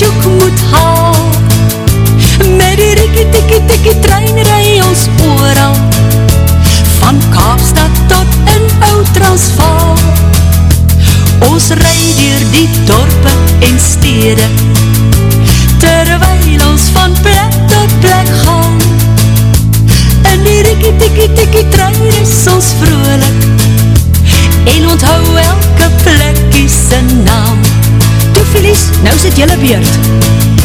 tjoek moet haal. Met die rikkie tikkie tikkie trein rij ons ooral Van Kaapstad tot in Oud-Transvaal Ons rij dier die dorpe en stede. Terwijl ons van plek tot plek gaan. In die rikkie tikkie tikkie trein is ons vrolik. En onthou elke plekkie sy naam nou sit jylle beurt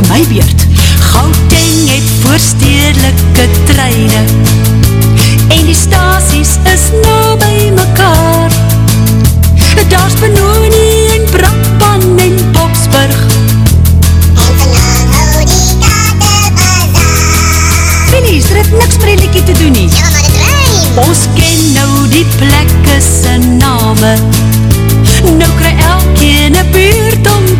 weer my beurt. Gauteng het voorstedelike treine. En die stasies is na by mekaar. Da's Benoni en Brakpan en Popsburg. En vanavond hou die katerbazaar Felies, er het niks liekie te doen nie? Ja, maar het rijm Ons ken nou die plekke sy name. Nou kry elkeen een buurt om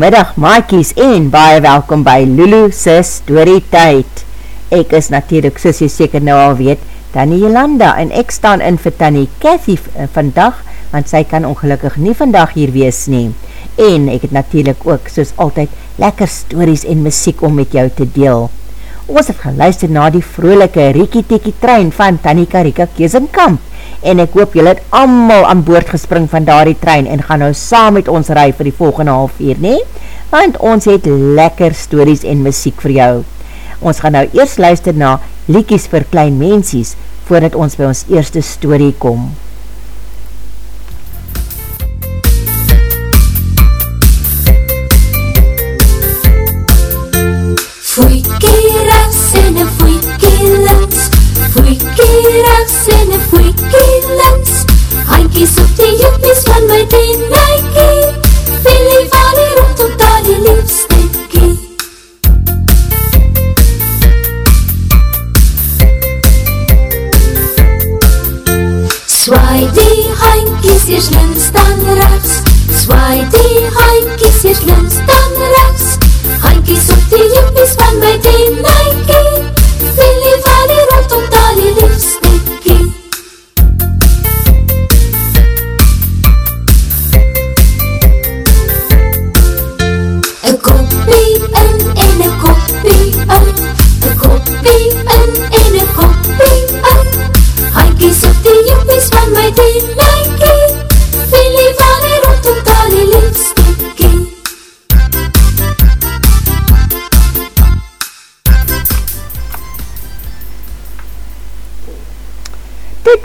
Goeiemiddag maaikies en baie welkom by Lulu se story tyd. Ek is natuurlijk, soos jy seker nou al weet, Tanny Jolanda en ek staan in vir Tanny Cathy v- vandag, want sy kan ongelukkig nie vandag hier wees nie. En ek het natuurlijk ook, soos altyd, lekker stories en muziek om met jou te deel. Ons het geluister na die vrolike Riekie Tekie trein van Tanny Karika Keesenkamp en ek hoop julle het allemaal aan boord gespring van daardie trein en gaan nou saam met ons rij vir die volgende half uur, nie? Want ons het lekker stories en muziek vir jou. Ons gaan nou eers luister na Liekies vir Klein Mensies voordat ons by ons eerste story kom. Freaky rechts en een freaky links Freaky rechts en een freaky links Handjies op die juppies van my Willie van die rondom daar die liefstekkie Swaai die handjies eers links dan rechts Swaai die handjies eers links dan rechts Handjies op die juppies van my dienijkie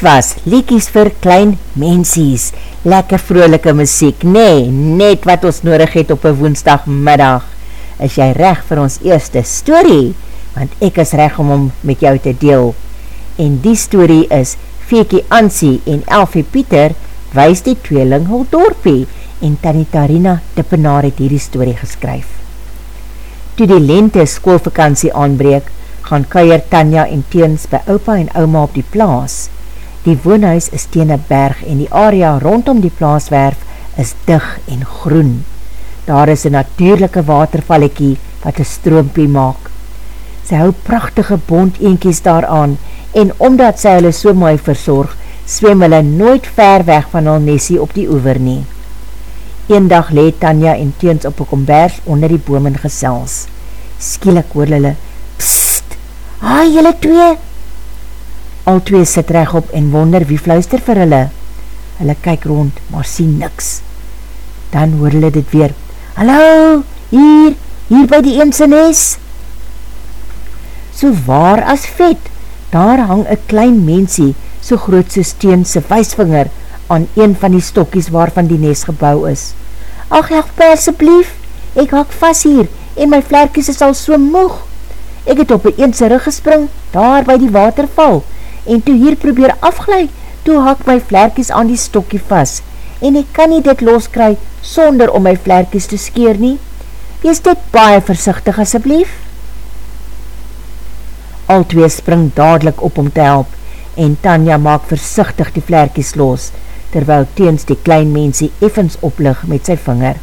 was liekies vir klein mensies, lekker vrolike muziek, nee, net wat ons nodig het op een woensdagmiddag. Is jy reg vir ons eerste story? Want ek is reg om om met jou te deel. En die story is Feekie Ansie en Elfie Pieter wees die tweeling hul dorpie en Tanitarina Dippenaar het hierdie story geskryf. Toe die lente schoolvakantie aanbreek, gaan kuier Tanja en Teens by opa en oma op die plaas. Die woonhuis is teen een berg en die area rondom die plaaswerf is dig en groen. Daar is een natuurlijke watervallekie wat een stroompie maak. Sy hou prachtige bond eenkies daaraan en omdat sy hulle so mooi verzorg, swem hulle nooit ver weg van hul nesie op die oever nie. Een dag leed Tanja en Teens op een kombers onder die boom in gesels. Skielik hoor hulle, Psst, haai julle twee, Al twee sit op en wonder wie fluister vir hulle. Hulle kyk rond, maar sien niks. Dan hoor hulle dit weer. Hallo, hier, hier by die eense nes. So waar as vet, daar hang een klein mensie, so groot so steen sy wijsvinger, aan een van die stokkies waarvan die nes gebouw is. Ach, help my asjeblief, ek hak vast hier, en my vlerkies is al so moeg. Ek het op een eense rug gespring, daar by die waterval, en toe hier probeer afglui, toe hak my vlerkies aan die stokkie vas, en ek kan nie dit loskry sonder om my vlerkies te skeer nie. Wees dit baie versichtig asjeblief. Al twee spring dadelijk op om te help, en Tanja maak versichtig die vlerkies los, terwyl teens die klein mensie effens oplig met sy vinger.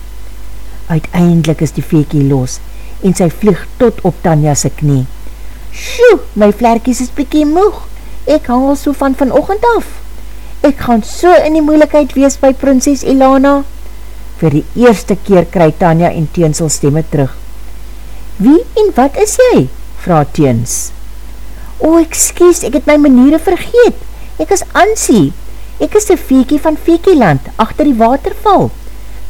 Uiteindelik is die veekie los, en sy vlieg tot op Tanja sy knie. Sjoe, my vlerkies is bykie moeg, ek hang al so van vanochtend af. Ek gaan so in die moeilikheid wees by prinses Ilana. Voor die eerste keer kry Tanja en Teensel stemme terug. Wie en wat is jy? Vraag Teens. O, excuse, ek het my maniere vergeet. Ek is Ansie. Ek is die Feekie van Feekieland, achter die waterval.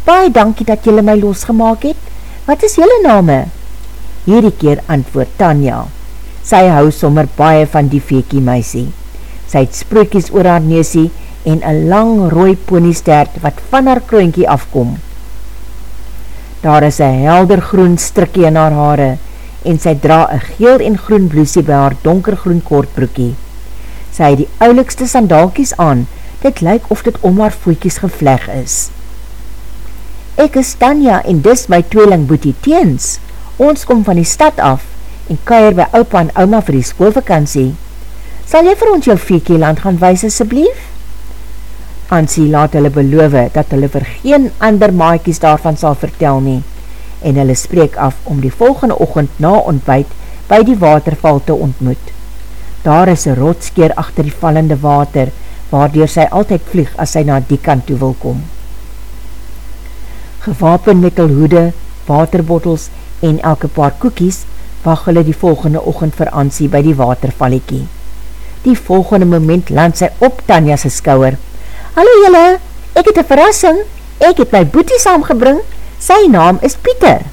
Baie dankie dat jylle my losgemaak het. Wat is jylle name? Hierdie keer antwoord Tanja. Sy hou sommer baie van die veekie meisie. Sy het sprookies oor haar neusie en een lang rooi poniestert wat van haar kroonkie afkom. Daar is een helder groen strikkie in haar haare en sy dra een geel en groen bloesie by haar donkergroen kortbroekie. Sy het die oulikste sandaalkies aan, dit lyk of dit om haar voetjies gevleg is. Ek is Tanja en dis my tweeling boetie teens. Ons kom van die stad af en keier by opa en oma vir die schoolvakantie. Sal jy vir ons jou Fekieland gaan wees asjeblief? Ansie laat hulle beloof dat hulle vir geen ander maaikies daarvan sal vertel nie en hulle spreek af om die volgende ochend na ontbijt by die waterval te ontmoet. Daar is een rotskeer achter die vallende water waardoor sy altyd vlieg as sy na die kant toe wil kom. Gewapen met hul hoede, waterbottels en elke paar koekies wacht hulle die volgende ochend vir Ansie by die watervallekie. Die volgende moment land sy op Tanja's skouwer. Hallo jylle, ek het een verrassing, ek het my boetie saamgebring, sy naam is Pieter.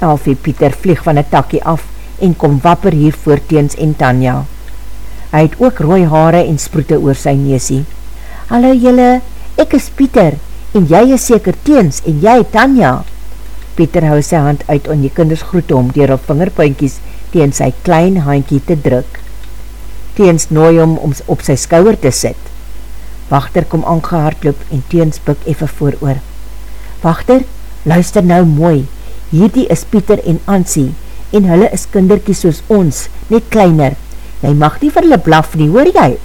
Elfie Pieter vlieg van die takkie af en kom wapper hier voor teens en Tanja. Hy het ook rooi haare en sproete oor sy neesie. Hallo jylle, ek is Pieter en jy is seker teens en jy Tanja. Pieter hou sy hand uit om die kinders groet om dier op vingerpuinkies teen sy klein handkie te druk. Teens nooi om om op sy skouwer te sit. Wachter kom aangehardloop en teens buk effe vooroor. Wachter, luister nou mooi. Hierdie is Pieter en Ansie en hulle is kinderkies soos ons, net kleiner. Jy mag nie vir hulle blaf nie, hoor jy?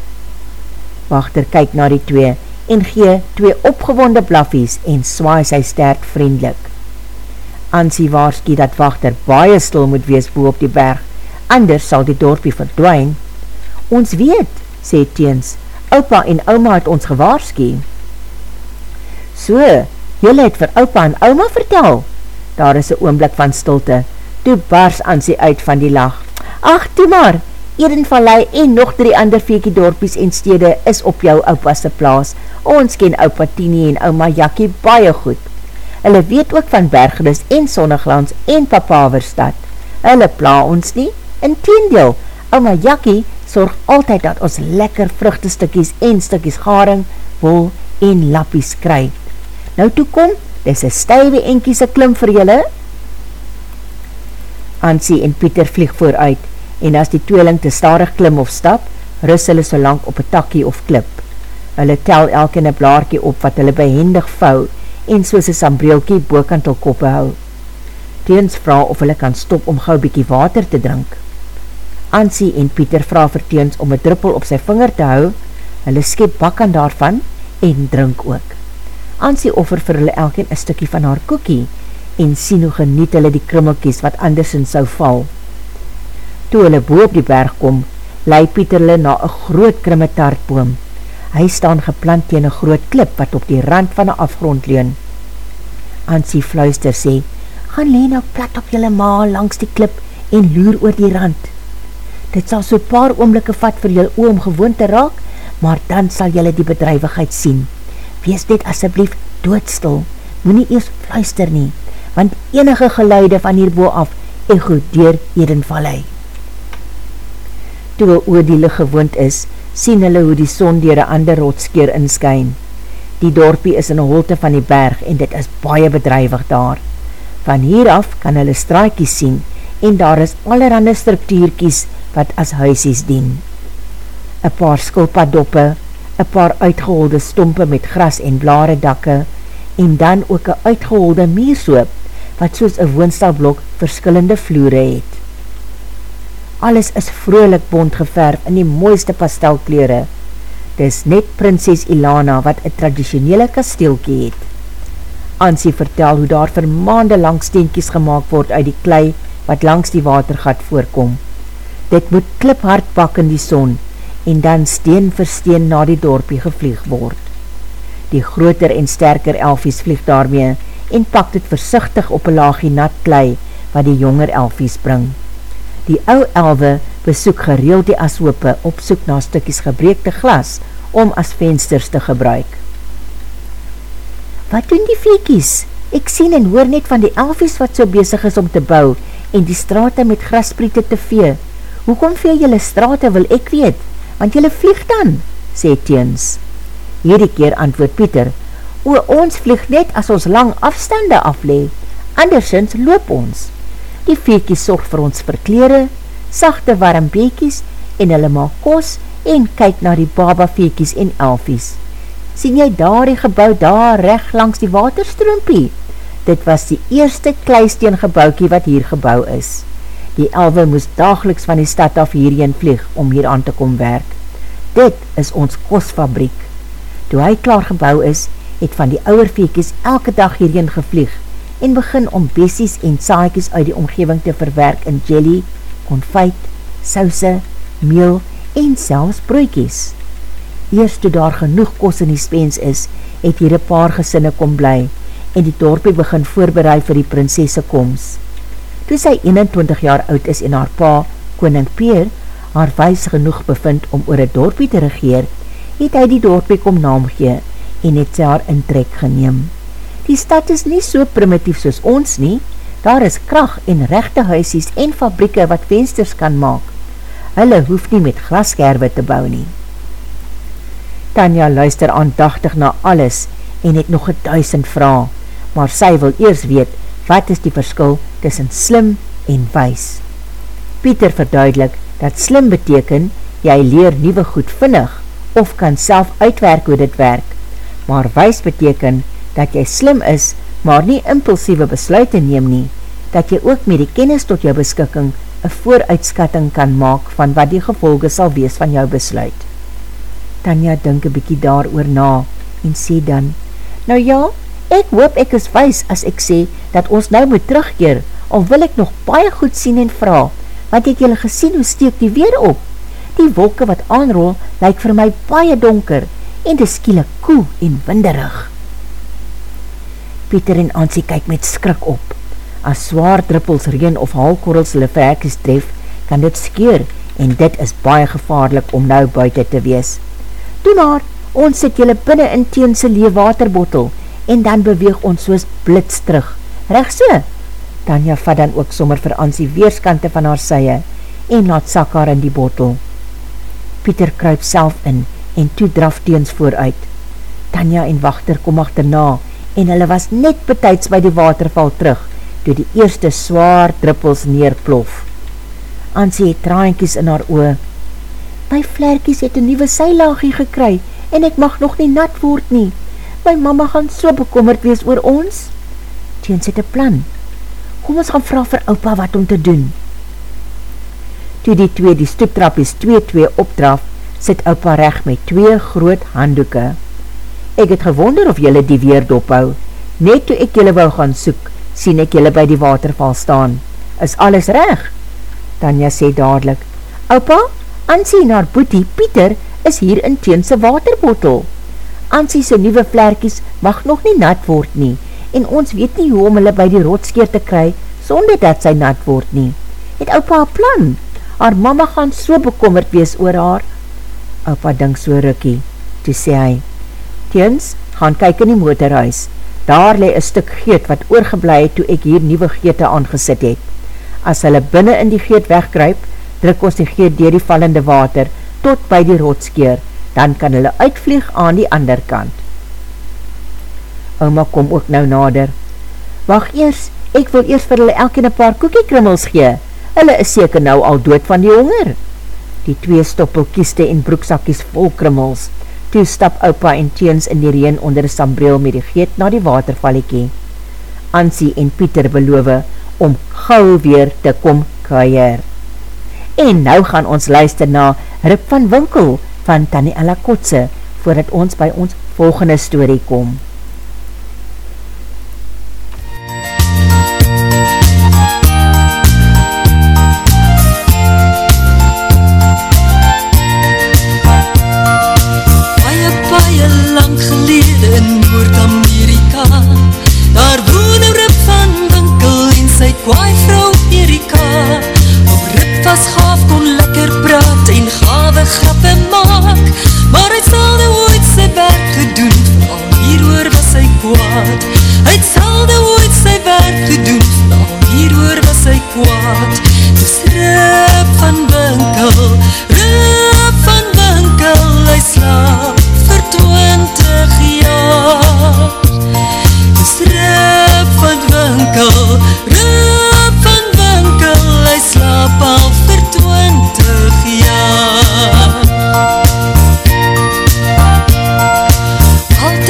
Wachter kyk na die twee en gee twee opgewonde blaffies en swaai sy sterk vriendelik. Ansie waarskie dat wachter baie stil moet wees boe op die berg, anders sal die dorpie verdwijn. Ons weet, sê Teens, opa en oma het ons gewaarskie. So, jylle het vir opa en oma vertel. Daar is een oomblik van stilte, toe bars Ansie uit van die lach. Ach, toe maar, Edenvallei en nog drie ander veekie dorpies en stede is op jou opasse plaas. Ons ken opa Tini en oma Jakkie baie goed. Hulle weet ook van Bergris en Sonneglans en Papaverstad. Hulle pla ons nie, in teendeel, oma Jakkie sorg altyd dat ons lekker vruchtestukkies en stukkies garing, wol en lappies kry. Nou toe kom, dis een stuive enkiese klim vir julle. Ansie en Pieter vlieg vooruit, en as die tweeling te starig klim of stap, rus hulle so lang op een takkie of klip. Hulle tel elke in een blaarkie op wat hulle behendig vou, en soos een sambreelkie boekant al koppe hou. Teens vraag of hulle kan stop om gauw bykie water te drink. Ansie en Pieter vraag vir Teens om een druppel op sy vinger te hou, hulle skep bakken daarvan en drink ook. Ansie offer vir hulle elkeen een stukkie van haar koekie en sien hoe geniet hulle die krummelkies wat andersin sou val. Toe hulle boop die berg kom, lei Pieter hulle na een groot krummetartboom. Hy staan geplant teen een groot klip wat op die rand van een afgrond leun. Ansie fluister sê, gaan leen nou plat op jylle ma langs die klip en loer oor die rand. Dit sal so paar oomlikke vat vir jylle oom gewoon te raak, maar dan sal jylle die bedrijvigheid sien. Wees dit asseblief doodstil, moet nie eers fluister nie, want enige geluide van hierboe af ego deur Edenvallei. Toe hulle oor die licht gewoond is, sien hulle hoe die son dier een ander rotskeer inskyn. Die dorpie is in een holte van die berg en dit is baie bedrijvig daar. Van hier af kan hulle straakies sien en daar is allerhande structuurkies wat as huisies dien. Een paar skulpadoppe, een paar uitgeholde stompe met gras en blare dakke, en dan ook een uitgeholde meersoop, wat soos een woonstalblok verskillende vloere het. Alles is vrolik bond geverf in die mooiste pastelkleure. Dis net prinses Ilana wat een traditionele kasteelkie het. Ansie vertel hoe daar vir maande lang steenkies gemaakt word uit die klei wat langs die watergat voorkom. Dit moet kliphard bak in die son en dan steen vir steen na die dorpie gevlieg word. Die groter en sterker elfies vlieg daarmee en pak dit versichtig op een laagie nat klei wat die jonger elfies bring. Die ou elwe besoek gereeld die ashope op soek na stukkies gebreekte glas om as vensters te gebruik. Wat doen die vleekies? Ek sien en hoor net van die elfies wat so bezig is om te bou en die strate met graspriete te vee, Hoekom vee jylle strate wil ek weet, want jylle vlieg dan, sê Teens. Hierdie keer antwoord Pieter, o, ons vlieg net as ons lang afstande aflee, andersins loop ons. Die veekies sorg vir ons verkleere, sachte warm beekies en hulle maak kos en kyk na die baba veekies en elfies. Sien jy daar die gebouw daar recht langs die waterstroompie? Dit was die eerste kleisteen gebouwkie wat hier gebouw is. Die elwe moes dageliks van die stad af hierheen vlieg om hier aan te kom werk. Dit is ons kosfabriek. Toe hy klaar gebouw is, het van die ouwer veekies elke dag hierheen gevlieg en begin om besies en saaikies uit die omgeving te verwerk in jelly, konfijt, souse, meel en selfs broekies. Eerst toe daar genoeg kos in die spens is, het hier een paar gesinne kom bly en die dorpie begin voorbereid vir die prinsesse komst. Toe sy 21 jaar oud is en haar pa, koning Peer, haar weis genoeg bevind om oor het dorpie te regeer, het hy die dorpie kom naam gee en het sy haar intrek geneem. Die stad is nie so primitief soos ons nie, daar is kracht en rechte huisies en fabrieke wat vensters kan maak. Hulle hoef nie met glaskerwe te bou nie. Tanja luister aandachtig na alles en het nog een duisend vraag, maar sy wil eers weet wat is die verskil tussen slim en wees. Pieter verduidelik dat slim beteken jy leer nieuwe goed vinnig of kan self uitwerk hoe dit werk, maar wees beteken dat jy slim is maar nie impulsieve besluite neem nie, dat jy ook met die kennis tot jou beskikking een vooruitskatting kan maak van wat die gevolge sal wees van jou besluit. Tanja dink een bykie daar oor na en sê dan, nou ja, Ek hoop ek is wees as ek sê dat ons nou moet terugkeer, al wil ek nog baie goed sien en vraag, want het jylle gesien hoe steek die weer op? Die wolke wat aanrol, lyk vir my baie donker en dis skiele koel en winderig. Pieter en Ansie kyk met skrik op. As zwaar druppels reen of halkorrels hulle verkies tref, kan dit skeer en dit is baie gevaarlik om nou buiten te wees. Doe maar, ons sit jylle binnen in teense leewaterbottel en dan beweeg ons soos blits terug. Reg so? Tanja vat dan ook sommer vir Ansie weerskante van haar sye en laat sak haar in die bottel. Pieter kruip self in en toe draf teens vooruit. Tanja en Wachter kom achterna en hulle was net betijds by die waterval terug, toe die eerste zwaar druppels neerplof. Ansie het traankies in haar oe. My vlerkies het een nieuwe seilagie gekry en ek mag nog nie nat word nie. My mama gaan so bekommerd wees oor ons. Teens het een plan. Kom ons gaan vraag vir opa wat om te doen. Toe die twee die stoeptrappies 2-2 opdraf, sit opa recht met twee groot handdoeken. Ek het gewonder of jylle die weer dophou. Net toe ek jylle wou gaan soek, sien ek jylle by die waterval staan. Is alles reg? Tanja sê dadelijk, Opa, Ansie en haar boetie, Pieter, is hier in teense waterbottel. Ansie sy nieuwe vlerkies mag nog nie nat word nie, en ons weet nie hoe om hulle by die rotskeer te kry, sonder dat sy nat word nie. Het opa een plan? Haar mama gaan so bekommerd wees oor haar. Opa dink so rukkie, toe sê hy, Teens, gaan kyk in die motorhuis. Daar le een stuk geet wat oorgeblij het toe ek hier nieuwe geete aangesit het. As hulle binnen in die geet wegkruip, druk ons die geet dier die vallende water tot by die rotskeer, dan kan hulle uitvlieg aan die ander kant. Oma kom ook nou nader. Wacht eers, ek wil eers vir hulle elke een paar koekiekrummels gee. Hulle is seker nou al dood van die honger. Die twee stoppelkieste en broeksakkies vol krummels, Toe stap opa en teens in die reen onder die sambreel met die geet na die watervallekie. Ansie en Pieter beloof om gauw weer te kom kaier. En nou gaan ons luister na Rip van Winkel van Tanny Alakotse voordat ons by ons volgende story kom.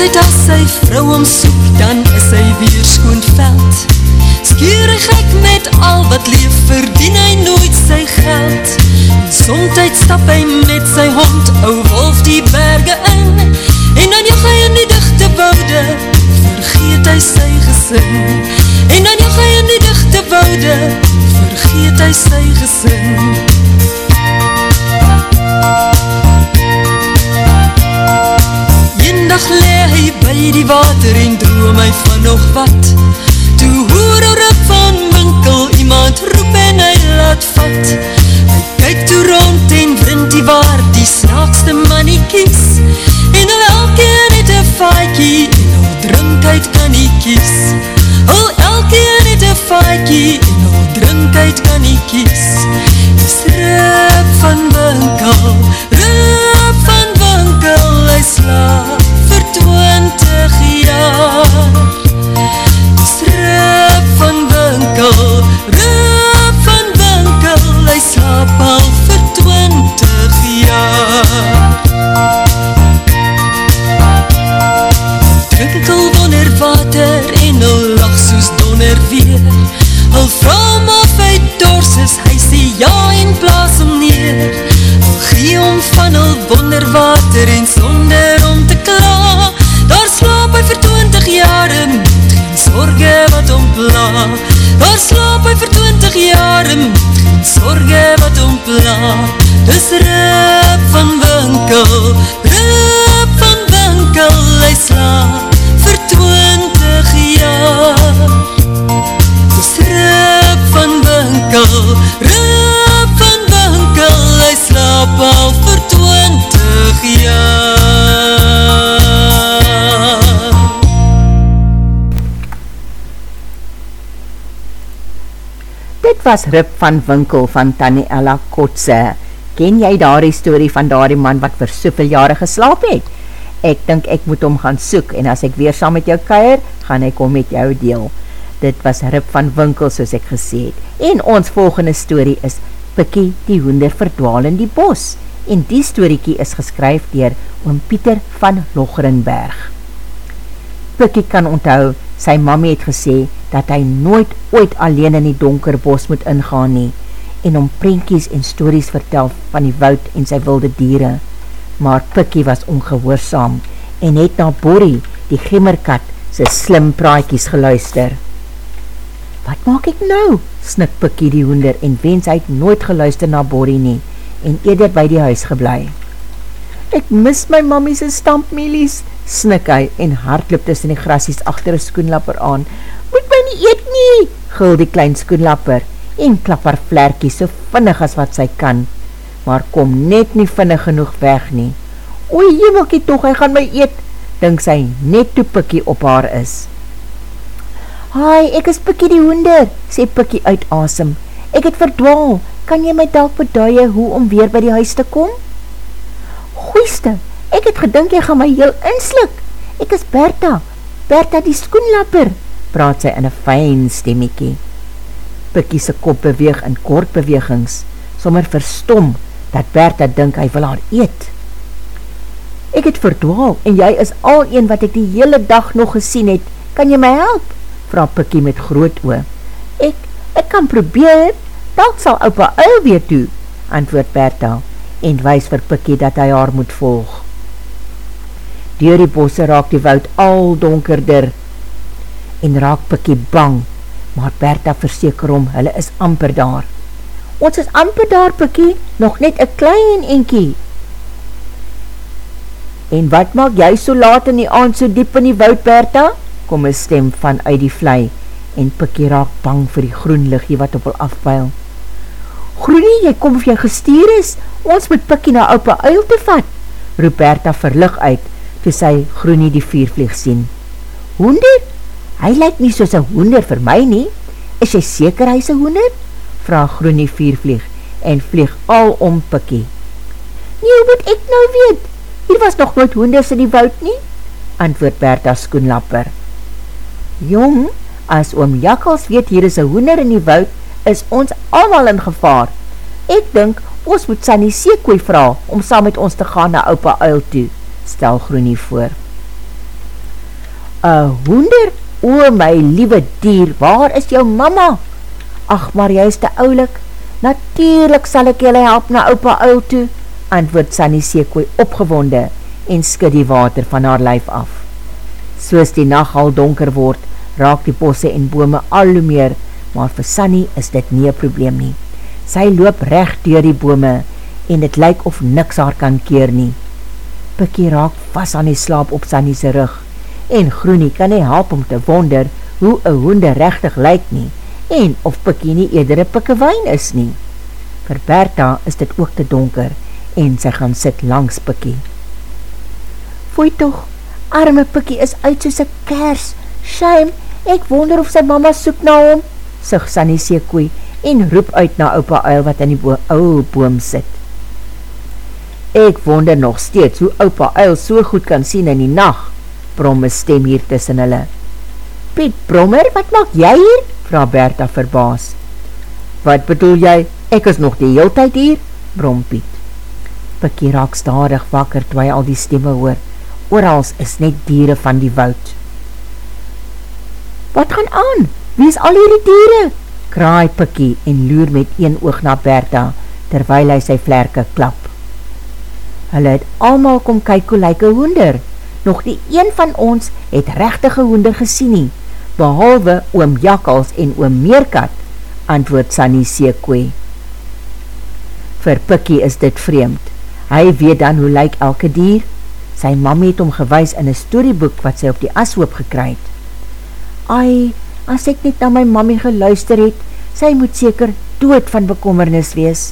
altyd as sy vrou omsoek, dan is hy weer skoon veld. Skierig ek met al wat leef, verdien hy nooit sy geld. Somtijd stap hy met sy hond, ou wolf die berge in, en dan jag hy in die dichte woude, vergeet hy sy gesin. En dan jag hy in die dichte woude, vergeet hy sy gesin. Eendag lê hy by die water en droom hy van nog wat. Toe hoor een ruk van winkel Iemand roep en hy laat vat. Hy kyk toe rond en vrind die waar Die snaakste manie kies En al elkeen het een vaaikie En al drink uit kan hy kies. Al elkeen het een vaaikie En al drink uit kan hy kies. Dis rip van winkel Rip van winkel Hy slaap was Rip van Winkel van Tanny Ella Kotse Ken jy daar die story van daar die man wat vir soveel jare geslaap het? Ek dink ek moet hom gaan soek en as ek weer saam met jou keier, gaan ek hom met jou deel. Dit was Rip van Winkel soos ek gesê het. En ons volgende story is Pikkie die hoender verdwaal in die bos. En die storiekie is geskryf dier oom Pieter van Logrenberg. Pikkie kan onthou, sy mamie het gesê dat hy nooit ooit alleen in die donker bos moet ingaan nie en om prentjies en stories vertel van die woud en sy wilde dieren. Maar Pikkie was ongehoorzaam en het na Borrie, die gemmerkat, sy slim praaikies geluister. Wat maak ek nou? snik Pikkie die hoender en wens hy het nooit geluister na Borrie nie en eerder by die huis geblei. Ek mis my mammie's stampmelies, snik hy en hardloop tussen die grasies achter een skoenlapper aan. Moet my nie eet nie, gul die klein skoenlapper en klap haar vlerkie so vinnig as wat sy kan, maar kom net nie vinnig genoeg weg nie. Oei, jemelkie toch, hy gaan my eet, dink sy net toe Pikkie op haar is. Hai, ek is Pikkie die hoender, sê Pikkie uit asem. Ek het verdwaal, kan jy my dalk beduie hoe om weer by die huis te kom? Goeiste, ek het gedink jy gaan my heel inslik. Ek is Bertha, Bertha die skoenlapper, praat sy in een fijn stemmiekie. Pikkie sy kop beweeg in kort bewegings, sommer verstom dat Bertha dink hy wil haar eet. Ek het verdwaal en jy is al een wat ek die hele dag nog gesien het, kan jy my help? vraag Pikkie met groot oor. Ek, ek kan probeer, dat sal opa uil weer toe, antwoord Bertha, en wys vir Pikkie dat hy haar moet volg. Door die bosse raak die woud al donkerder, en raak Pikkie bang, maar Bertha verseker om, hulle is amper daar. Ons is amper daar, Pikkie, nog net een klein enkie. En wat maak jy so laat in die aand so diep in die woud, Bertha? kom een stem van uit die vlei en Pikkie raak bang vir die groen liggie wat op hul afpeil. Groenie, jy kom of jy gestuur is, ons moet Pikkie na opa uil te vat, roep Bertha verlig uit, toe sy Groenie die viervlieg sien. Hoender? Hy lyk nie soos een hoender vir my nie. Is jy seker hy is een hoender? Vraag Groenie viervlieg en vlieg al om Pikkie. Hoe moet ek nou weet? Hier was nog nooit hoenders in die woud nie, antwoord Bertha skoenlapper. Jong, as oom Jakkels weet hier is een hoender in die woud, is ons allemaal in gevaar. Ek dink, ons moet Sanny Seekooi vraag om saam met ons te gaan na opa uil toe, stel Groenie voor. Een hoender? O my liewe dier, waar is jou mama? Ach, maar jy is te oulik. Natuurlijk sal ek jylle help na opa uil toe, antwoord Sanny Seekooi opgewonde en skud die water van haar lijf af. Soos die nacht al donker word, raak die bosse en bome al hoe meer, maar vir Sunny is dit nie een probleem nie. Sy loop recht door die bome en het lyk of niks haar kan keer nie. Pikkie raak vast aan die slaap op Sunny's rug en Groenie kan nie help om te wonder hoe een hoende rechtig lyk nie en of Pikkie nie eerder een pikkewijn is nie. Vir Bertha is dit ook te donker en sy gaan sit langs Pikkie. Foei toch, arme Pikkie is uit soos een kers. Shame, ek wonder of sy mama soek na hom, sig Sanny Seekoei en roep uit na opa uil wat in die bo ouwe boom sit. Ek wonder nog steeds hoe opa uil so goed kan sien in die nacht, brom een stem hier tussen hulle. Piet Brommer, wat maak jy hier? vraag Bertha verbaas. Wat bedoel jy, ek is nog die heel tyd hier? brom Piet. Pikkie raak stadig wakker toe hy al die stemme hoor oorals is net dieren van die woud. Wat gaan aan? Wie is al hierdie dieren? Kraai Pikkie en loer met een oog na Bertha, terwyl hy sy vlerke klap. Hulle het allemaal kom kyk hoe lyk een hoender. Nog die een van ons het rechtige hoender gesien nie, behalwe oom Jakkels en oom Meerkat, antwoord Sunny Seekoe. Vir Pikkie is dit vreemd. Hy weet dan hoe lyk elke dier, Sy mamie het hom gewys in een storyboek wat sy op die ashoop gekry het. Ai, as ek net na my mamie geluister het, sy moet seker dood van bekommernis wees.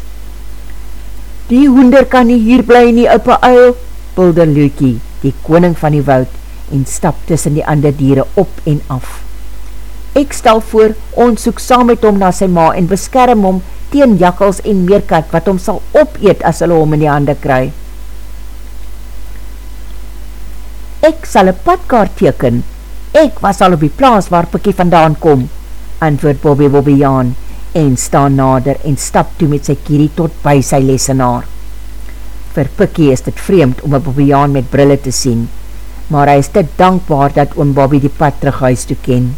Die hoender kan nie hier bly nie, oppa uil, bulder Lukie, die koning van die woud, en stap tussen die ander dieren op en af. Ek stel voor, ons soek saam met hom na sy ma en beskerm hom teen jakkels en meerkat wat hom sal opeet as hulle hom in die hande kry. Ek sal een padkaart teken. Ek was al op die plaas waar Pikkie vandaan kom, antwoord Bobby Bobbejaan en staan nader en stap toe met sy kierie tot by sy lesenaar. Vir Pikkie is dit vreemd om een Bobbejaan met brille te sien, maar hy is te dankbaar dat oom Bobby die pad terug huis toe ken.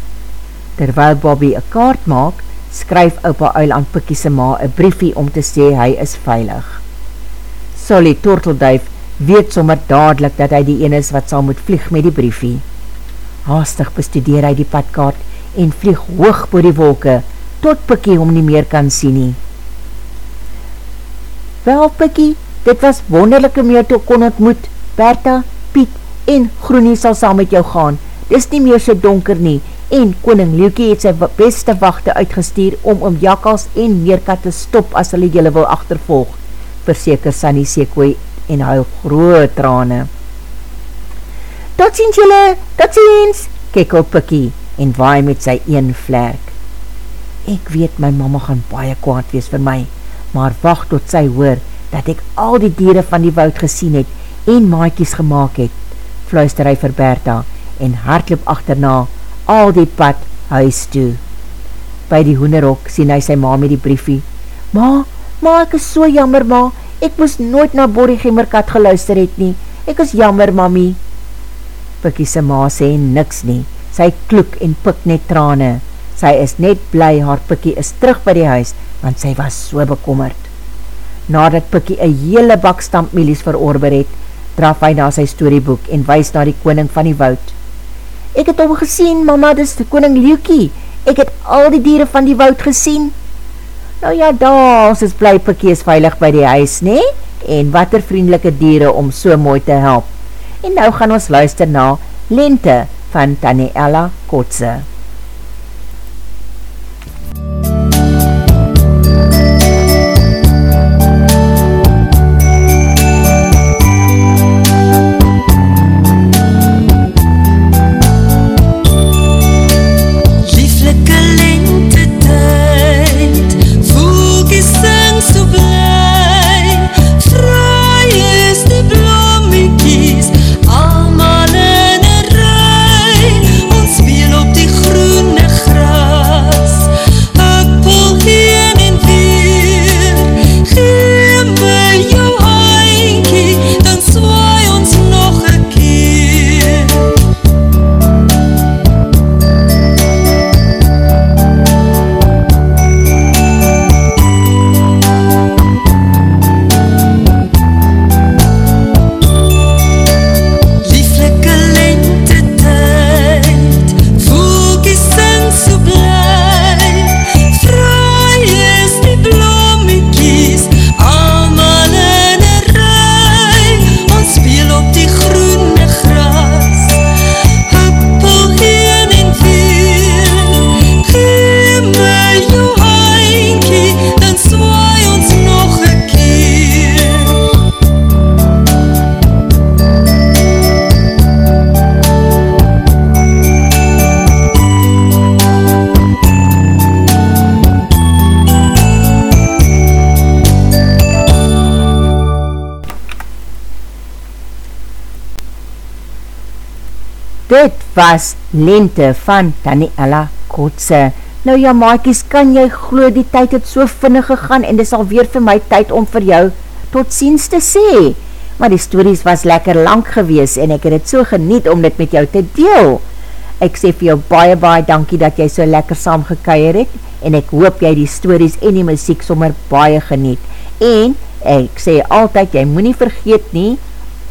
Terwyl Bobby een kaart maak, skryf opa uil aan Pikkie sy ma een briefie om te sê hy is veilig. Solly Tortelduif weet sommer dadelijk dat hy die ene is wat sal moet vlieg met die briefie. Haastig bestudeer hy die padkaart en vlieg hoog bo die wolke, tot Pikkie hom nie meer kan sien nie. Wel Pikkie, dit was wonderlik om jou te kon ontmoet. Bertha, Piet en Groenie sal saam met jou gaan. Dis nie meer so donker nie en koning Leeukie het sy beste wachte uitgestuur om om jakkals en meerkat te stop as hulle jylle wil achtervolg, verseker Sunny Sekoe en huil groe trane. Tot ziens jylle, tot ziens, kekel Pikkie en waai met sy een vlerk. Ek weet my mama gaan baie kwaad wees vir my, maar wacht tot sy hoor dat ek al die dieren van die woud gesien het en maaikies gemaakt het, fluister hy vir Bertha en hardloop achterna al die pad huis toe. By die hoenderhok sien hy sy ma met die briefie. Ma, ma, ek is so jammer, ma. Ek moes nooit na Borrie Gemmerkat geluister het nie. Ek is jammer, mami. Pikkie sy ma sê niks nie. Sy kloek en pik net trane. Sy is net bly haar Pikkie is terug by die huis, want sy was so bekommerd. Nadat Pikkie een hele bak stampmelies verorber het, draf hy na sy storyboek en wys na die koning van die woud. Ek het hom gesien, mama, dis die koning Leukie. Ek het al die dieren van die woud gesien. Nou ja, daar, ons is bly Pikkie is veilig by die huis, nee? En wat er vriendelike dieren om so mooi te help. En nou gaan ons luister na Lente van Taniela Kotze. Lieflike was Lente van Taniela Kotse. Nou ja maatjies, kan jy glo die tyd het so vinnig gegaan en dis alweer vir my tyd om vir jou tot ziens te sê. Maar die stories was lekker lang gewees en ek het het so geniet om dit met jou te deel. Ek sê vir jou baie baie dankie dat jy so lekker saam gekeier het en ek hoop jy die stories en die muziek sommer baie geniet. En ek sê altyd, jy moet nie vergeet nie,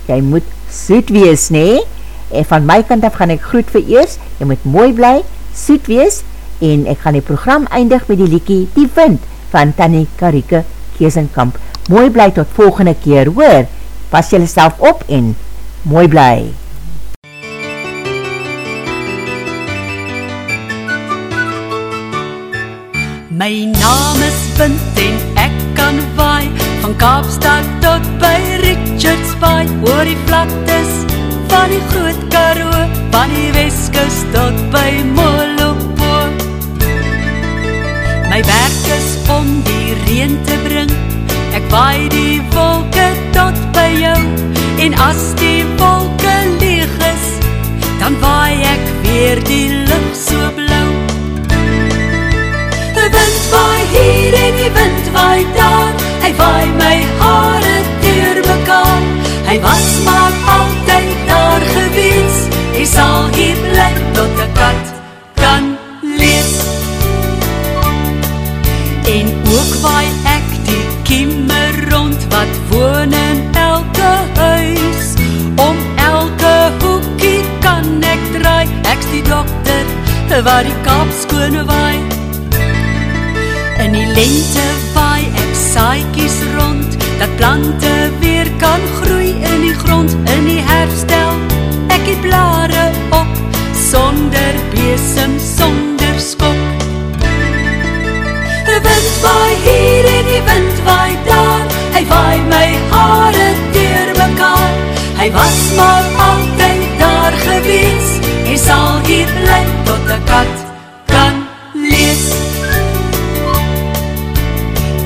jy moet soet wees nie. En van my kant af gaan ek groet vir eers, jy moet mooi bly, soet wees, en ek gaan die program eindig met die liekie Die Wind van Tanny Karike Keesenkamp. Mooi bly tot volgende keer, hoor, pas jylle self op en mooi bly. My naam is Wind en ek kan waai Van Kaapstad tot by Richards Bay Oor die vlaktes van die groot Karoo, van die Weskus tot by Molopo. My werk is om die reën te bring. Ek waai die wolke tot by jou en as die wolke leeg is, dan waai ek weer die lug so bly. Waar die kap skone waai. In die lente waai ek saaikies rond, dat plante weer kan groei in die grond in die herfstel.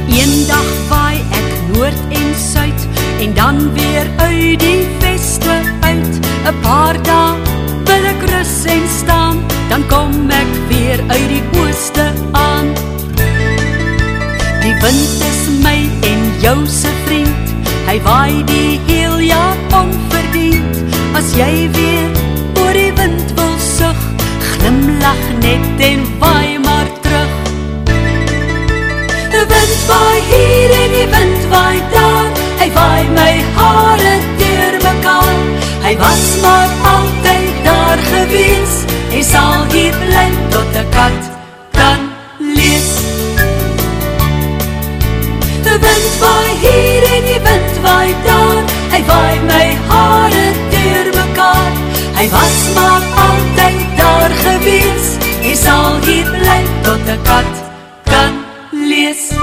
Eendag waai ek noord en suid en dan weer uit die weste uit. 'n Paar dae wil ek rus en staan, dan kom ek weer uit die ooste aan. Die wind is my en jou se vriend. Hy waai die heel jaar onverdiend. As jy weer oor die wind wil sug, glimlag net en waai waai hier en die wind waai daar. Hy waai my hare deur mekaar. Hy was maar altyd daar gewees. Hy sal hier bly tot 'n kat kan lees. Die wind waai hier en die wind waai daar. Hy waai my hare deur mekaar. Hy was maar altyd daar gewees. Hy sal hier bly tot 'n kat kan lees.